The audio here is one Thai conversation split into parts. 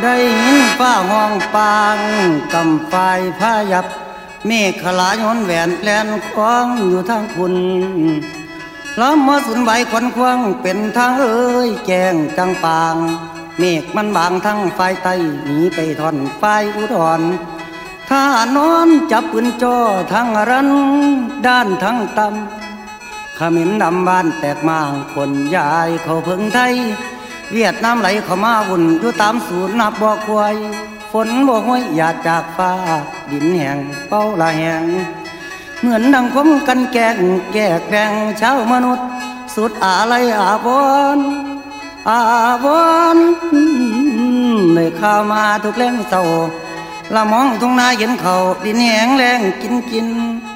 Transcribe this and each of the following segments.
ได้ยินฟ้าห้องปางกำไฟพายับ เมฆขลายนแหวนแลนคว้างอยู่ทางคุณล้ำมาสุนใบควันควงเป็นทางเอ้ยแจงจังปาง เมฆมันบางทั้งไฟไตหนีไปทอนไฟอุดรถ้านอนจับปืนจ่อทั้งรัน ด้านทั้งตำขมิ้นดำบ้านแตกมางคนยายเขาเพิ่งไทย เวียดนามไหลเข้ามาวุ่นอยู่ตามสูนนับบ่อควายฝนบ่ห้อยหยาดจากฟ้า ดินแห้งเป้าละแห้งเหมือนดังคมกันแกงแกกแบ่งช้ามนุษย์ สุดอะไรอาบอนอาบอนเลยข้ามาทุกแรงเศร้าละมองทุ่งนาเห็นเขาดินแห้งแรงกินกิน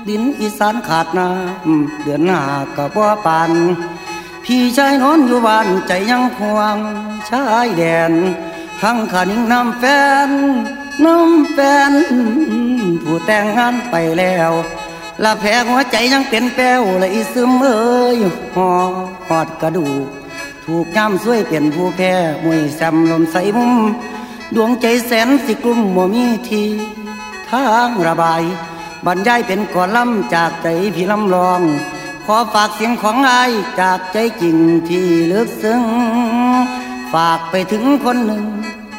ดินอีสานขาดน้ำเดือนหน้ากับว่าปาน พี่ชายนอนอยู่บ้านใจยังห่วงชายแดน ทั้งขานิ่งน้ำแฟน น้ำแฟน ผู้แต่งงานไปแล้วละแผลหัวใจยังเป็นแป้วเลยซึมเอ้ยหอหอดกระดูกถูกย้ำช่วยเปลี่ยนผู้แพ้มวยแซมลมใสมุม ดวงใจแสนสิกลุ่มบ่มีทีทางระบาย บรรยายเป็นก่อล่ำจากใจพี่ลำลอง ขอฝากเสียงของไอจากใจจริงที่ลึกซึ้ง ฝากไปถึงคนหนึ่ง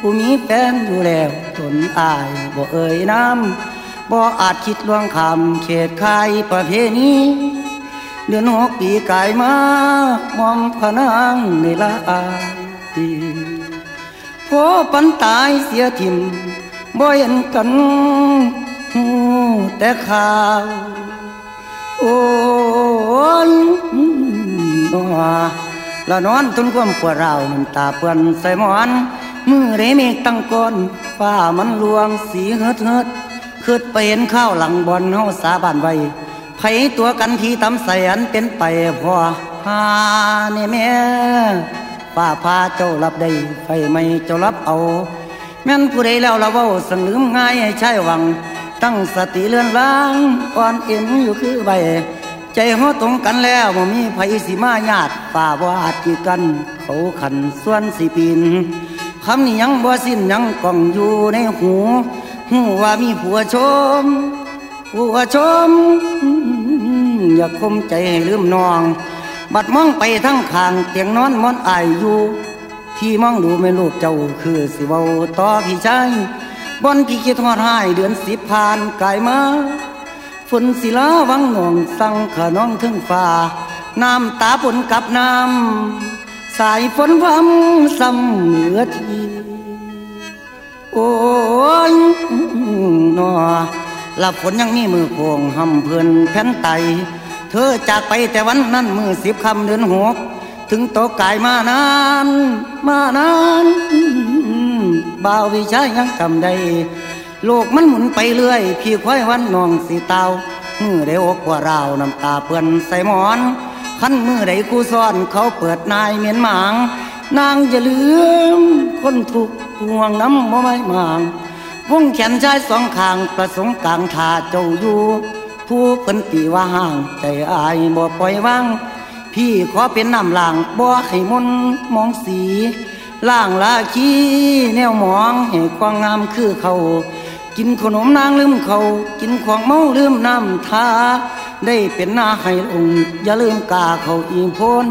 ผู้มีแฟนอยู่แล้วทนอายบ่เอ่ยน้ำบ่อาจคิดล่วงคำเขตคายประเพณีเดือนหกปีกายมามอมพนางในละอายพอปันตายเสียทิมบ่เห็นกันหูแต่ข่าว โอ้ นัวละนอนทนความปวดร้าวน้ำตาเปื้อนใส่หมอนมือเรเมฆตั้งก้นฟ้ามันลวงสีเฮิดเฮิดคืดไปเห็นข้าวหลังบอนเฮาสาบานไว้ไผตัวกันที่ตำใส่อันเป็นไปพอหาเนี่ยแม่ป้าพาเจ้ารับได้ไฟไม่เจ้ารับเอา แม่นผู้ใดแล้วละเว้าสังลืมง่ายให้ใช่หวัง ตั้งสติเลื่อนล้างอ่อนเอ็นอยู่คือใบ ใจเฮาตรงกันแล้วบ่มีไผสิมาญาติป่าบ่อาจกีกัน เขาขันส่วนสิปีนคำนี้ยังบ่สิ้นยังก้องอยู่ในหูหูว่ามีผัวชมผัวชม อย่าคมใจให้ลืมนอง บัดมองไปทั้งข้างเตียงนอนมอนอายอยู่ที่มองดูไม่ลูกเจ้าคือสิเว้าต่อพี่ชายบอนพี่คิดทอดหายเดือนสิบผ่านกายมา ฝนศิลาวังหนองสังขะน้องถึงฟ้าน้ำตาปนกับน้ำสายฝนพรำซ้ำเหลือทีโอ้ยนอหลับฝนยังมีมือโคงหำเพื่อนแผ่นไต เธอจากไปแต่วันนั้นมือสิบคำเดือนหกถึงโตกายมานาน มานานบ่าววิชายังจำได้ โลกมันหมุนไปเรื่อย พี่ค่อยวันนองสีเตามือได้อกว่าเราวน้ำตาเปื้อนใส่หมอนขั้นมือใดกูซ่อนเขาเปิดนายเมียนหมาง นางจะลืม คนถูกห่วงน้ำบ่ไม่มางวงแขนชายสองข้างประสงค์กลางทาเจ้าอยู่ผู้เพิ่นตีว่าห่างใจอายบ่ปล่อยว่าง พี่ขอเป็นน้ำล่างบ่ให้มนมองสีล่างลาคีแนวมองให้ความงามคือเขา กินขนมนางลืมเขา กินของเมาลืมน้ำทา ได้เป็นหน้าให้ลงอย่าลืมกาเขาอีพ้น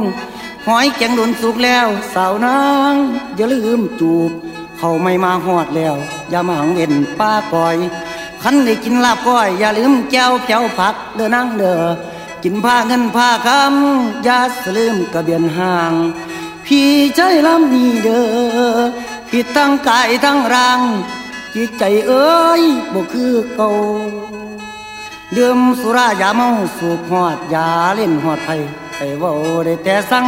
หอยแกงโดนสุกแล้ว สาวนาง อย่าลืมจูบ เขาไม่มาหอดแล้ว อย่ามาหังเว่นป้าก่อยคันได้กินลาบก้อย อย่าลืมแก้วเพียวผักเด้อนางเด้อกินผ้าเงินผ้าคำอย่าสลืมกระเบียนห่าง พี่ใจลำนี้เด้อผิดทั้งกายทั้งร่าง จิตใจเอ้ยบ่คือเก่าดื่มสุรายาเมาสูบหอดยาเล่นหอดไทยไปเว้าได้แต่สั่ง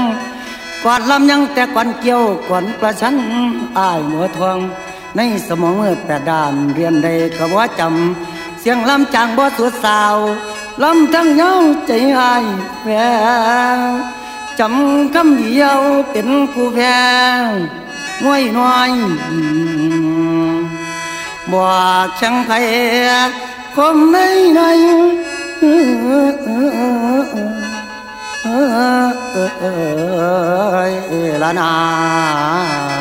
กอนลำยังแต่ก่อนเกี่ยวก่อนประชันอายหัวทอง ในสมองมืดแปดด้านเรียนได้ก็ว่าจำเสียงลำจางบ่สวดสาวลำทั้งเย้าใจอายแฝงจำคำเดียวเป็นผู้แพ้น้อยน้อย บ่ช่างไผคมในในเอ้ยละนา